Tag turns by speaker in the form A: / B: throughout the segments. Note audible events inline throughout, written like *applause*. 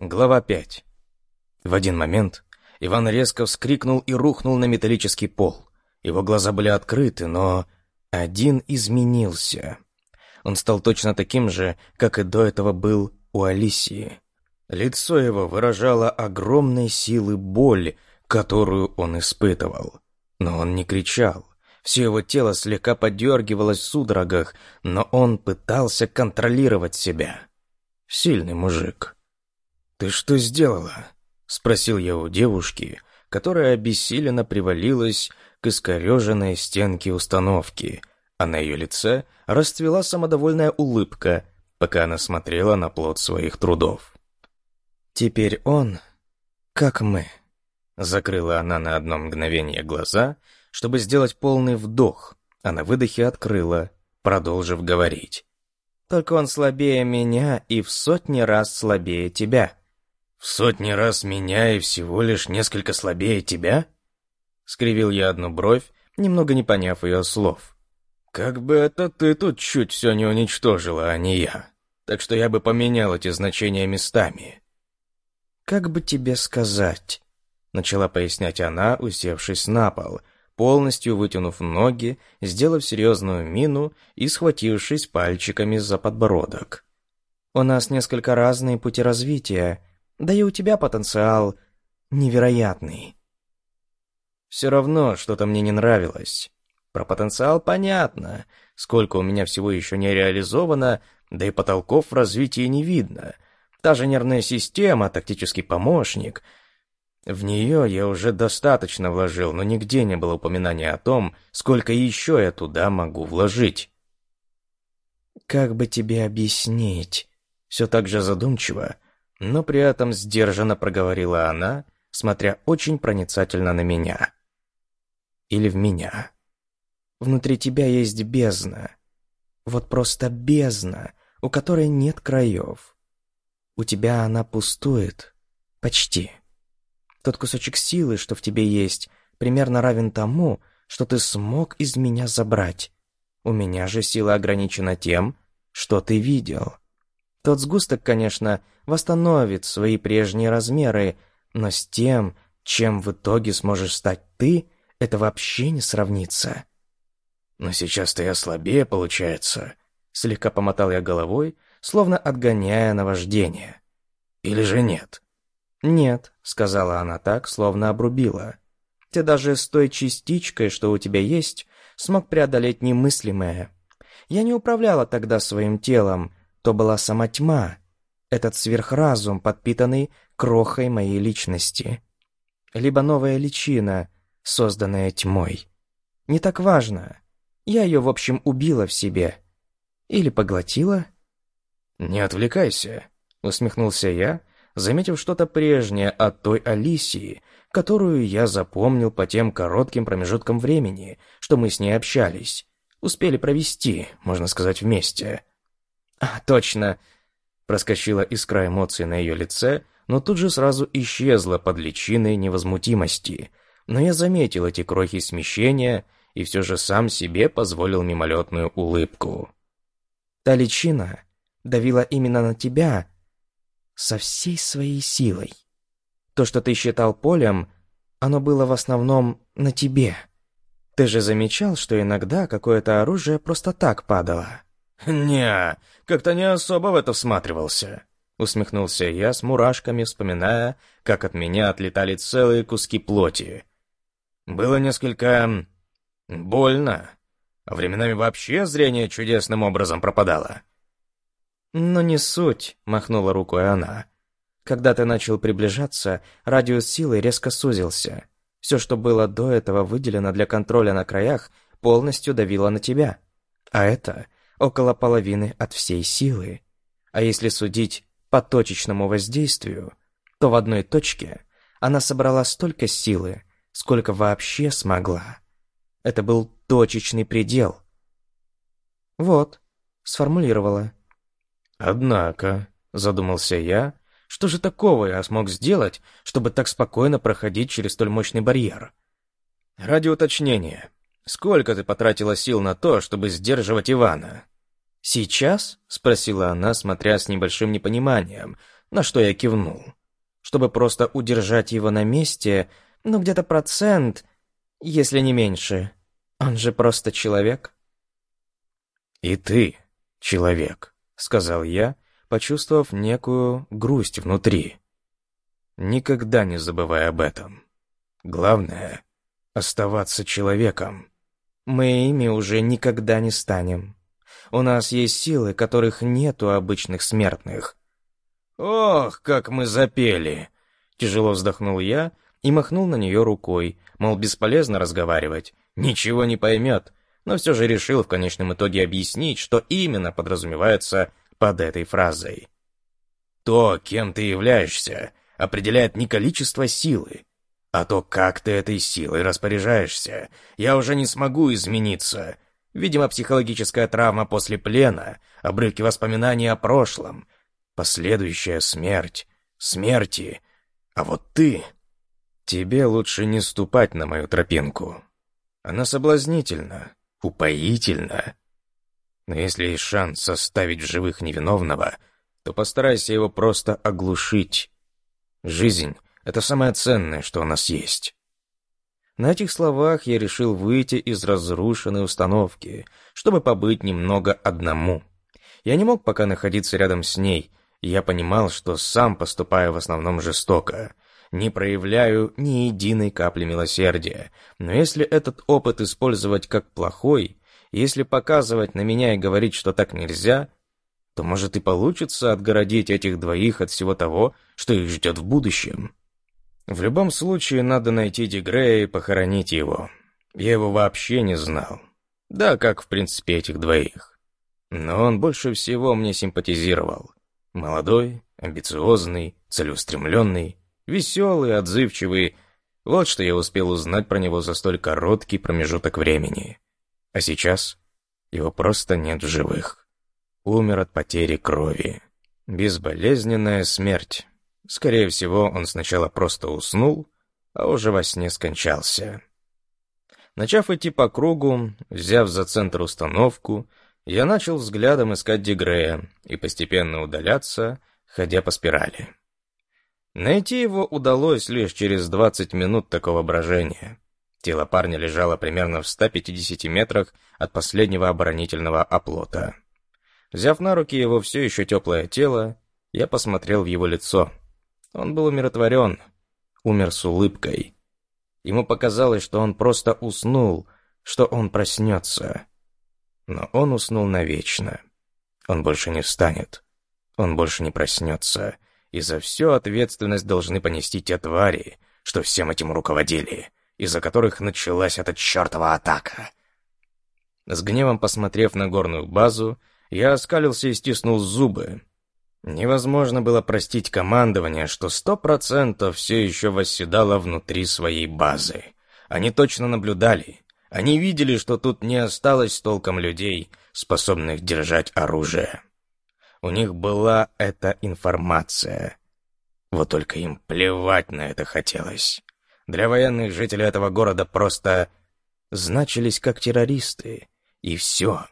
A: Глава 5. В один момент Иван резко вскрикнул и рухнул на металлический пол. Его глаза были открыты, но один изменился. Он стал точно таким же, как и до этого был у Алисии. Лицо его выражало огромной силы боль, которую он испытывал. Но он не кричал. Все его тело слегка подергивалось в судорогах, но он пытался контролировать себя. Сильный мужик. «Ты что сделала?» — спросил я у девушки, которая обессиленно привалилась к искореженной стенке установки, а на ее лице расцвела самодовольная улыбка, пока она смотрела на плод своих трудов. «Теперь он, как мы», — закрыла она на одно мгновение глаза, чтобы сделать полный вдох, а на выдохе открыла, продолжив говорить. «Только он слабее меня и в сотни раз слабее тебя». «В сотни раз меня и всего лишь несколько слабее тебя?» Скривил я одну бровь, немного не поняв ее слов. «Как бы это ты тут чуть все не уничтожила, а не я. Так что я бы поменял эти значения местами». «Как бы тебе сказать?» Начала пояснять она, усевшись на пол, полностью вытянув ноги, сделав серьезную мину и схватившись пальчиками за подбородок. «У нас несколько разные пути развития, да и у тебя потенциал невероятный. Все равно что-то мне не нравилось. Про потенциал понятно, сколько у меня всего еще не реализовано, да и потолков в развитии не видно. Та же нервная система, тактический помощник. В нее я уже достаточно вложил, но нигде не было упоминания о том, сколько еще я туда могу вложить. «Как бы тебе объяснить?» Все так же задумчиво, но при этом сдержанно проговорила она, смотря очень проницательно на меня. Или в меня. Внутри тебя есть бездна. Вот просто бездна, у которой нет краев. У тебя она пустует. Почти. Тот кусочек силы, что в тебе есть, примерно равен тому, что ты смог из меня забрать. У меня же сила ограничена тем, что ты видел. Тот сгусток, конечно, восстановит свои прежние размеры, но с тем, чем в итоге сможешь стать ты, это вообще не сравнится. Но сейчас-то я слабее, получается. Слегка помотал я головой, словно отгоняя наваждение. Или же нет? Нет, сказала она так, словно обрубила. Ты даже с той частичкой, что у тебя есть, смог преодолеть немыслимое. Я не управляла тогда своим телом, то была сама тьма, этот сверхразум, подпитанный крохой моей личности. Либо новая личина, созданная тьмой. Не так важно. Я ее, в общем, убила в себе. Или поглотила? «Не отвлекайся», — усмехнулся я, заметив что-то прежнее от той Алисии, которую я запомнил по тем коротким промежуткам времени, что мы с ней общались. Успели провести, можно сказать, вместе. «А, *laughs* точно!» Проскочила искра эмоций на ее лице, но тут же сразу исчезла под личиной невозмутимости. Но я заметил эти крохи смещения и все же сам себе позволил мимолетную улыбку. «Та личина давила именно на тебя со всей своей силой. То, что ты считал полем, оно было в основном на тебе. Ты же замечал, что иногда какое-то оружие просто так падало?»
B: «Не, как-то не особо в это всматривался», — усмехнулся я с мурашками, вспоминая, как от меня отлетали целые куски плоти. «Было несколько... больно, а временами вообще зрение чудесным образом пропадало».
A: «Но не суть», — махнула рукой она. «Когда ты начал приближаться, радиус силы резко сузился. Все, что было до этого выделено для контроля на краях, полностью давило на тебя. А это около половины от всей силы. А если судить по точечному воздействию, то в одной точке она собрала столько силы, сколько вообще смогла. Это был точечный предел. Вот, сформулировала.
B: Однако, задумался я, что же такого я смог сделать, чтобы так спокойно проходить через столь мощный барьер? Ради уточнения, сколько ты потратила сил на то, чтобы сдерживать Ивана?
A: «Сейчас?» — спросила она, смотря с небольшим непониманием, на что я кивнул. Чтобы просто удержать его на месте, ну где-то процент, если не меньше. Он же просто человек.
B: «И ты человек», — сказал я, почувствовав некую грусть внутри. Никогда не забывай об этом. Главное — оставаться человеком.
A: Мы ими уже никогда не станем. У нас есть силы, которых нет у обычных смертных.
B: «Ох, как мы запели!» Тяжело вздохнул я и махнул на нее рукой, мол, бесполезно разговаривать, ничего не поймет, но все же решил в конечном итоге объяснить, что именно подразумевается под этой фразой. То, кем ты являешься, определяет не количество силы, а то, как ты этой силой распоряжаешься. Я уже не смогу измениться. Видимо, психологическая травма после плена, обрывки воспоминаний о прошлом, последующая смерть, смерти. А вот ты... Тебе лучше не ступать на мою тропинку. Она соблазнительна, упоительна. Но если есть шанс составить в живых невиновного, то постарайся его просто оглушить. Жизнь — это самое ценное, что у нас есть.
A: На этих словах я решил выйти из разрушенной установки, чтобы побыть немного одному. Я не мог пока находиться рядом с ней, я понимал, что сам поступаю в основном жестоко, не проявляю ни единой капли милосердия. Но если этот опыт использовать как плохой, если показывать на меня и говорить, что так нельзя, то, может, и получится отгородить этих двоих от всего того, что их ждет в будущем. В любом случае, надо найти Дегрея и похоронить его. Я его вообще не знал. Да, как, в принципе, этих двоих. Но он больше всего мне симпатизировал. Молодой, амбициозный, целеустремленный, веселый, отзывчивый. Вот что я успел узнать про него за столь короткий промежуток времени. А сейчас его просто нет в живых умер от потери крови. Безболезненная смерть. Скорее всего, он сначала просто уснул, а уже во сне скончался. Начав идти по кругу, взяв за центр установку, я начал взглядом искать Дегрея и постепенно удаляться, ходя по спирали. Найти его удалось лишь через 20 минут такого брожения. Тело парня лежало примерно в 150 метрах от последнего оборонительного оплота. Взяв на руки его все еще теплое тело, я посмотрел в его лицо. Он был умиротворен, умер с улыбкой. Ему показалось, что он просто уснул, что он проснется. Но он уснул навечно. Он больше не встанет. Он больше не проснется. И за всю ответственность должны понести те твари, что всем этим руководили, из-за которых началась эта чертова атака. С гневом посмотрев на горную базу, я оскалился и стиснул зубы. Невозможно было простить командование, что сто процентов все еще восседало внутри своей базы. Они точно наблюдали. Они видели, что тут не осталось толком людей, способных держать оружие. У них была эта информация. Вот только им плевать на это хотелось. Для военных жители этого города просто значились как террористы. И все.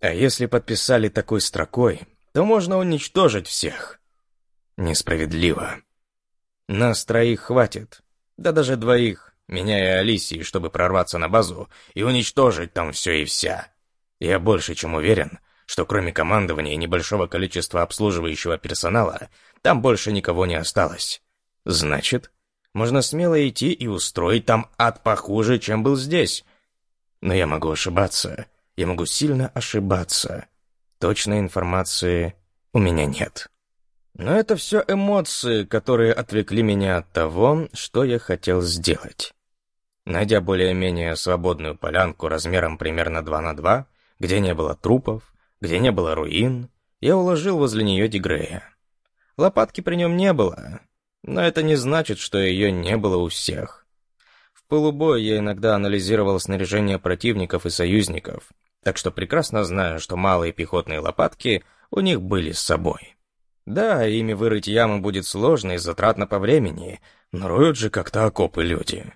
A: А если подписали такой строкой, то можно уничтожить всех. Несправедливо. Нас троих хватит. Да даже двоих, меня и Алисии, чтобы прорваться на базу и уничтожить там все и вся. Я больше чем уверен, что кроме командования и небольшого количества обслуживающего персонала, там больше никого не осталось. Значит, можно смело идти и устроить там ад похуже, чем был здесь. Но я могу ошибаться, я могу сильно ошибаться. Точной информации у меня нет. Но это все эмоции, которые отвлекли меня от того, что я хотел сделать. Найдя более-менее свободную полянку размером примерно 2 на 2, где не было трупов, где не было руин, я уложил возле нее Дигрея. Лопатки при нем не было, но это не значит, что ее не было у всех. В полубое я иногда анализировал снаряжение противников и союзников, так что прекрасно знаю, что малые пехотные лопатки у них были с собой. Да, ими вырыть яму будет сложно и затратно по времени, но роют же как-то окопы люди.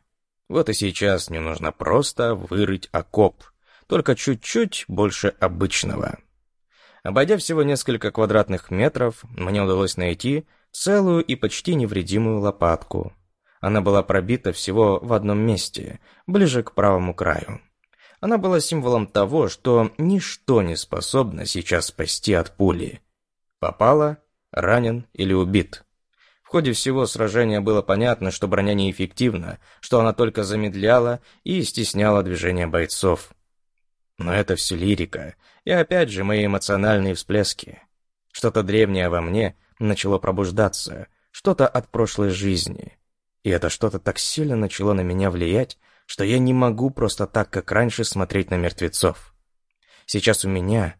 A: Вот и сейчас мне нужно просто вырыть окоп, только чуть-чуть больше обычного. Обойдя всего несколько квадратных метров, мне удалось найти целую и почти невредимую лопатку. Она была пробита всего в одном месте, ближе к правому краю. Она была символом того, что ничто не способно сейчас спасти от пули. Попала, ранен или убит. В ходе всего сражения было понятно, что броня неэффективна, что она только замедляла и стесняла движение бойцов. Но это все лирика, и опять же мои эмоциональные всплески. Что-то древнее во мне начало пробуждаться, что-то от прошлой жизни. И это что-то так сильно начало на меня влиять, что я не могу просто так, как раньше, смотреть на мертвецов. Сейчас у меня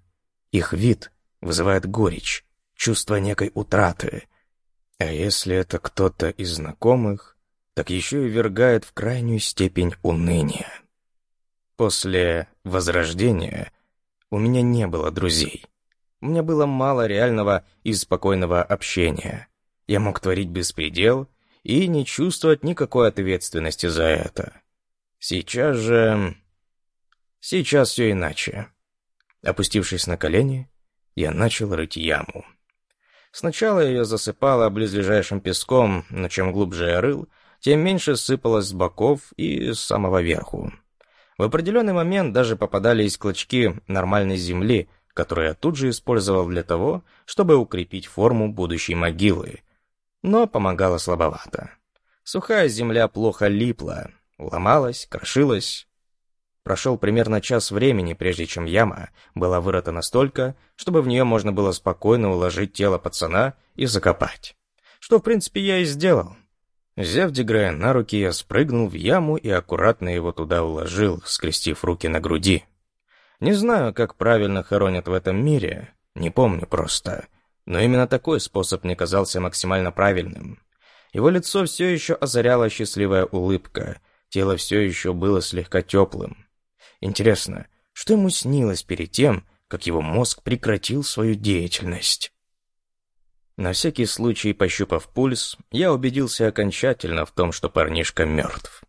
A: их вид вызывает горечь, чувство некой утраты. А если это кто-то из знакомых, так еще и вергает в крайнюю степень уныния. После возрождения у меня не было друзей. У меня было мало реального и спокойного общения. Я мог творить беспредел и не чувствовать никакой ответственности за это. Сейчас же... Сейчас все иначе. Опустившись на колени, я начал рыть яму. Сначала ее засыпало близлежащим песком, но чем глубже я рыл, тем меньше сыпалось с боков и с самого верху. В определенный момент даже попадались клочки нормальной земли, которые я тут же использовал для того, чтобы укрепить форму будущей могилы. Но помогало слабовато. Сухая земля плохо липла, ломалась, крошилась. Прошел примерно час времени, прежде чем яма была вырыта настолько, чтобы в нее можно было спокойно уложить тело пацана и закопать. Что, в принципе, я и сделал. Взяв Деграя на руки, я спрыгнул в яму и аккуратно его туда уложил, скрестив руки на груди. Не знаю, как правильно хоронят в этом мире, не помню просто, но именно такой способ мне казался максимально правильным. Его лицо все еще озаряла счастливая улыбка, тело все еще было слегка теплым. Интересно, что ему снилось перед тем, как его мозг прекратил свою деятельность? На всякий случай, пощупав пульс, я убедился окончательно в том, что парнишка мертв.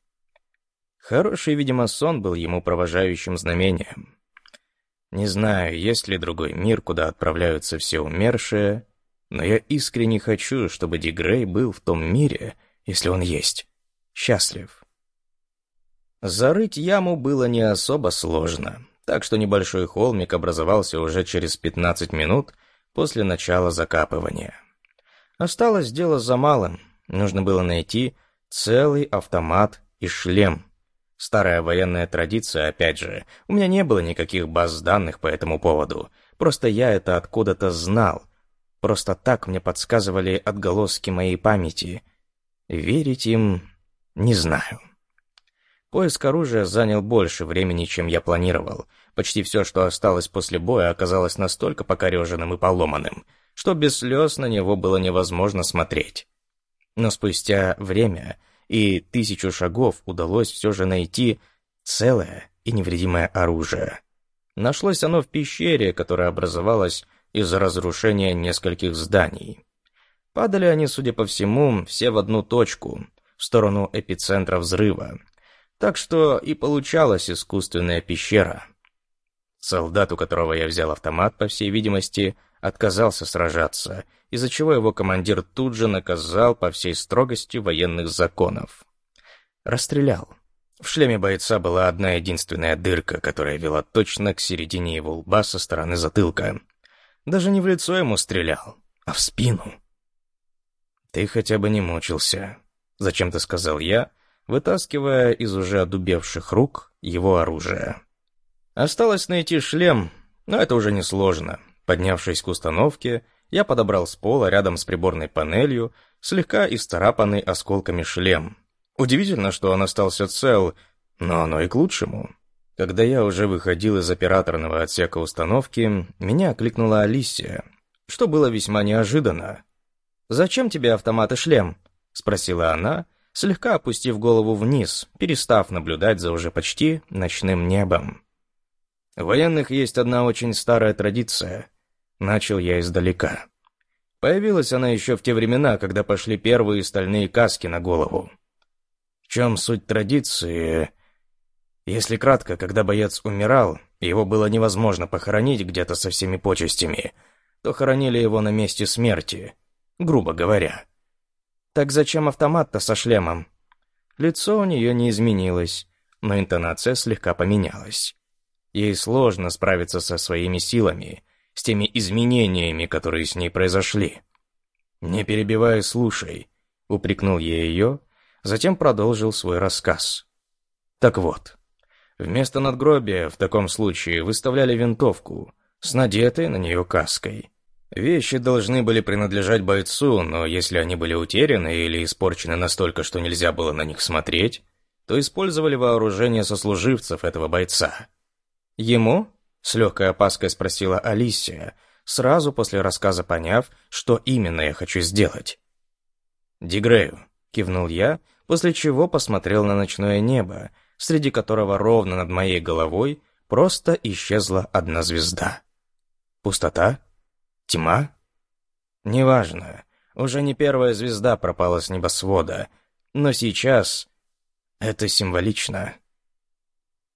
A: Хороший, видимо, сон был ему провожающим знамением. Не знаю, есть ли другой мир, куда отправляются все умершие, но я искренне хочу, чтобы Дигрей был в том мире, если он есть, счастлив. Зарыть яму было не особо сложно, так что небольшой холмик образовался уже через 15 минут — после начала закапывания. Осталось дело за малым. Нужно было найти целый автомат и шлем. Старая военная традиция, опять же. У меня не было никаких баз данных по этому поводу. Просто я это откуда-то знал. Просто так мне подсказывали отголоски моей памяти. Верить им не знаю. Поиск оружия занял больше времени, чем я планировал — Почти все, что осталось после боя, оказалось настолько покореженным и поломанным, что без слез на него было невозможно смотреть. Но спустя время и тысячу шагов удалось все же найти целое и невредимое оружие. Нашлось оно в пещере, которая образовалась из-за разрушения нескольких зданий. Падали они, судя по всему, все в одну точку, в сторону эпицентра взрыва. Так что и получалась искусственная пещера — Солдат, у которого я взял автомат, по всей видимости, отказался сражаться, из-за чего его командир тут же наказал по всей строгости военных законов. Расстрелял. В шлеме бойца была одна единственная дырка, которая вела точно к середине его лба со стороны затылка. Даже не в лицо ему стрелял, а в спину. «Ты хотя бы не мучился», — зачем-то сказал я, вытаскивая из уже одубевших рук его оружие. Осталось найти шлем, но это уже не сложно. Поднявшись к установке, я подобрал с пола рядом с приборной панелью слегка исцарапанный осколками шлем. Удивительно, что он остался цел, но оно и к лучшему. Когда я уже выходил из операторного отсека установки, меня окликнула Алисия, что было весьма неожиданно. «Зачем тебе автомат и шлем?» — спросила она, слегка опустив голову вниз, перестав наблюдать за уже почти ночным небом. В военных есть одна очень старая традиция. Начал я издалека. Появилась она еще в те времена, когда пошли первые стальные каски на голову. В чем суть традиции? Если кратко, когда боец умирал, его было невозможно похоронить где-то со всеми почестями, то хоронили его на месте смерти. грубо говоря. «Так зачем автомат-то со шлемом?» Лицо у нее не изменилось, но интонация слегка поменялась. Ей сложно справиться со своими силами, с теми изменениями, которые с ней произошли. «Не перебивай, слушай», — упрекнул я ее, затем продолжил свой рассказ. «Так вот, вместо надгробия в таком случае выставляли винтовку с надетой на нее каской. Вещи должны были принадлежать бойцу, но если они были утеряны или испорчены настолько, что нельзя было на них смотреть, то использовали вооружение сослуживцев этого бойца. «Ему?» — с легкой опаской спросила Алисия, сразу после рассказа поняв, что именно я хочу сделать. «Дигрею», — кивнул я, после чего посмотрел на ночное небо, среди которого ровно над моей головой просто исчезла одна звезда. Пустота? Тьма? Неважно. Уже не первая звезда пропала с небосвода. Но сейчас это символично.